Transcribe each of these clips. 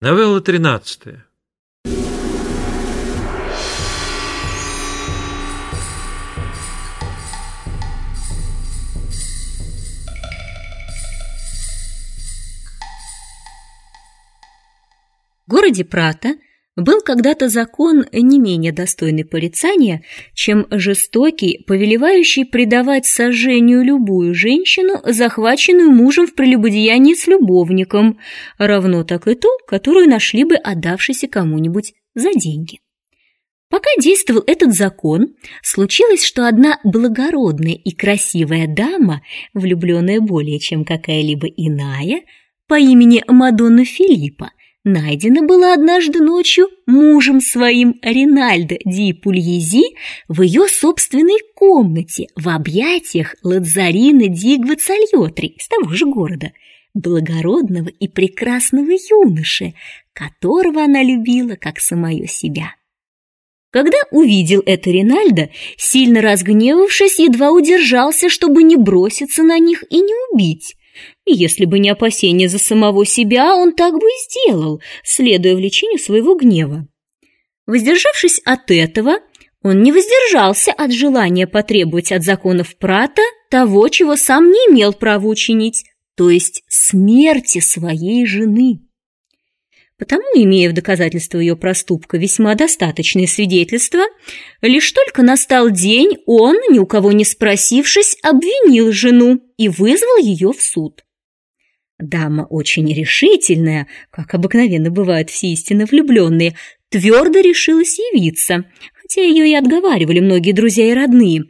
Новелла тринадцатая. В городе Прата был когда-то закон не менее достойный порицания, чем жестокий, повелевающий предавать сожжению любую женщину, захваченную мужем в прелюбодеянии с любовником, равно так и ту, которую нашли бы отдавшейся кому-нибудь за деньги. Пока действовал этот закон, случилось, что одна благородная и красивая дама, влюбленная более чем какая-либо иная, по имени Мадонна Филиппа, найдена была однажды ночью мужем своим Ринальдо Ди Пульези в ее собственной комнате в объятиях Ладзарина Ди Гвацальотри из того же города, благородного и прекрасного юноши, которого она любила как самое себя. Когда увидел это Ринальдо, сильно разгневавшись, едва удержался, чтобы не броситься на них и не убить. Если бы не опасение за самого себя, он так бы и сделал, следуя влечению своего гнева. Воздержавшись от этого, он не воздержался от желания потребовать от законов Прата того, чего сам не имел права учинить, то есть смерти своей жены. Потому, имея в доказательство ее проступка весьма достаточные свидетельства, лишь только настал день, он, ни у кого не спросившись, обвинил жену и вызвал ее в суд. Дама очень решительная, как обыкновенно бывают все истинно влюбленные, твердо решилась явиться, хотя ее и отговаривали многие друзья и родные,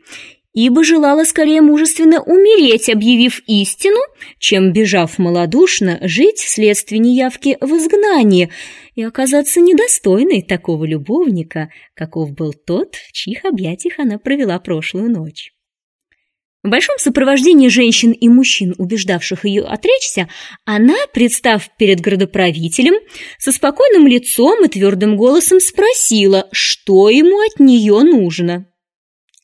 ибо желала скорее мужественно умереть, объявив истину, чем, бежав малодушно, жить вследствие неявки в изгнании и оказаться недостойной такого любовника, каков был тот, в чьих объятиях она провела прошлую ночь. В большом сопровождении женщин и мужчин, убеждавших ее отречься, она, представ перед городоправителем, со спокойным лицом и твердым голосом спросила, что ему от нее нужно.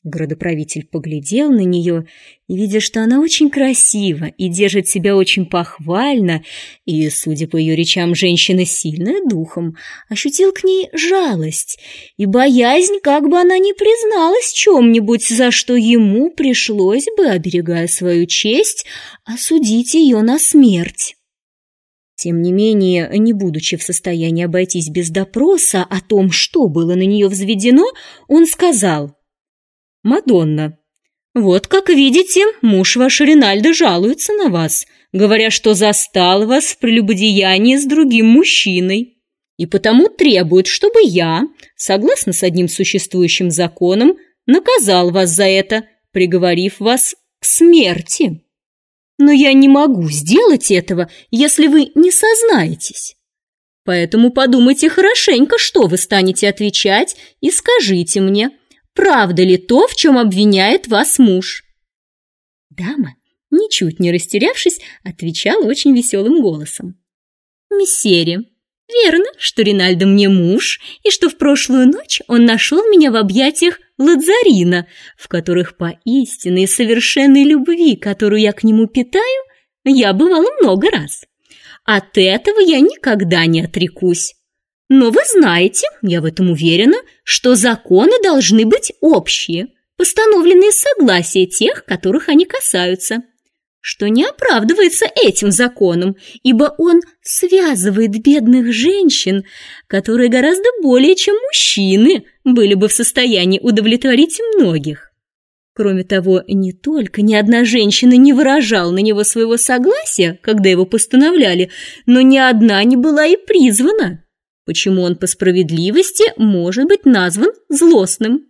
Городоправитель поглядел на нее и, видя, что она очень красива и держит себя очень похвально, и, судя по ее речам, женщина сильная духом, ощутил к ней жалость и боязнь, как бы она ни призналась чем-нибудь, за что ему пришлось бы, оберегая свою честь, осудить ее на смерть. Тем не менее, не будучи в состоянии обойтись без допроса о том, что было на нее взведено, он сказал Мадонна. Вот, как видите, муж ваш Ринальдо жалуется на вас, говоря, что застал вас в прелюбодеянии с другим мужчиной, и потому требует, чтобы я, согласно с одним существующим законом, наказал вас за это, приговорив вас к смерти. Но я не могу сделать этого, если вы не сознаетесь. Поэтому подумайте хорошенько, что вы станете отвечать, и скажите мне – правда ли то, в чем обвиняет вас муж?» Дама, ничуть не растерявшись, отвечала очень веселым голосом. «Мессере, верно, что Ринальдо мне муж, и что в прошлую ночь он нашел меня в объятиях Ладзарина, в которых по истинной совершенной любви, которую я к нему питаю, я бывала много раз. От этого я никогда не отрекусь. Но вы знаете, я в этом уверена, что законы должны быть общие, постановленные с согласия тех, которых они касаются, что не оправдывается этим законом, ибо он связывает бедных женщин, которые гораздо более, чем мужчины, были бы в состоянии удовлетворить многих. Кроме того, не только ни одна женщина не выражала на него своего согласия, когда его постановляли, но ни одна не была и призвана почему он по справедливости может быть назван злостным.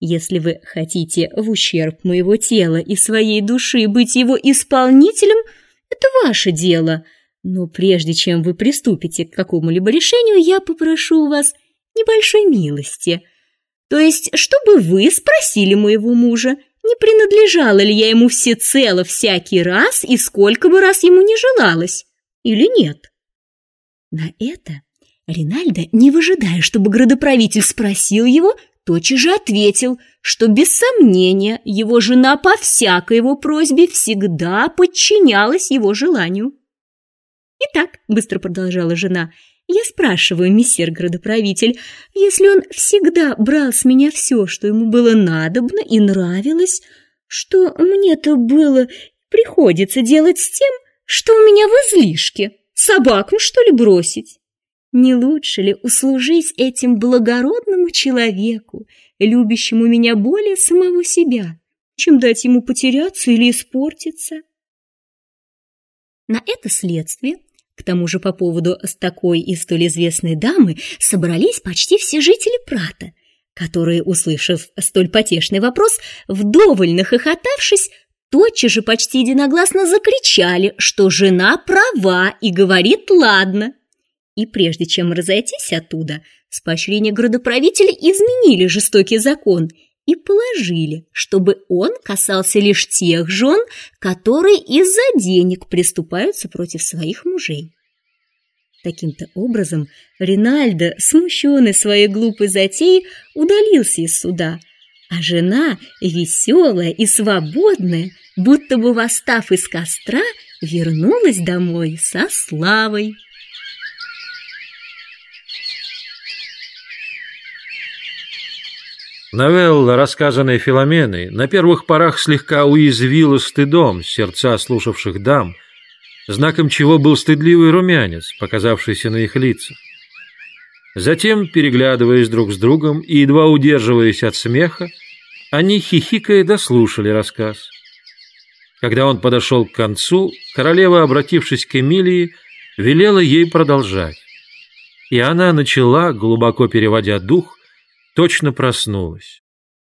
Если вы хотите в ущерб моего тела и своей души быть его исполнителем, это ваше дело. Но прежде чем вы приступите к какому-либо решению, я попрошу у вас небольшой милости. То есть, чтобы вы спросили моего мужа, не принадлежала ли я ему всецело всякий раз и сколько бы раз ему не желалось, или нет. На это Ринальдо, не выжидая, чтобы градоправитель спросил его, тотчас же ответил, что без сомнения его жена по всякой его просьбе всегда подчинялась его желанию. «Итак», — быстро продолжала жена, Я спрашиваю, мессер градоправитель, если он всегда брал с меня все, что ему было надобно и нравилось, что мне-то было приходится делать с тем, что у меня в излишке? Собакам, что ли, бросить? Не лучше ли услужить этим благородному человеку, любящему меня более самого себя, чем дать ему потеряться или испортиться? На это следствие к тому же по поводу с такой и столь известной дамы собрались почти все жители Прата, которые, услышав столь потешный вопрос, вдоволь нахохотавшись, тотчас же почти единогласно закричали, что жена права и говорит «ладно». И прежде чем разойтись оттуда, с поощрения градоправителя изменили жестокий закон и положили, чтобы он касался лишь тех жен, которые из-за денег приступаются против своих мужей. Таким-то образом Ринальдо, смущенный своей глупой затеей, удалился из суда, а жена, веселая и свободная, будто бы восстав из костра, вернулась домой со славой. Новелла, рассказанная Филоменой, на первых порах слегка уязвила стыдом сердца слушавших дам, знаком чего был стыдливый румянец, показавшийся на их лицах. Затем, переглядываясь друг с другом и едва удерживаясь от смеха, они, хихикая, дослушали рассказ. Когда он подошел к концу, королева, обратившись к Эмилии, велела ей продолжать. И она начала, глубоко переводя дух, точно проснулась.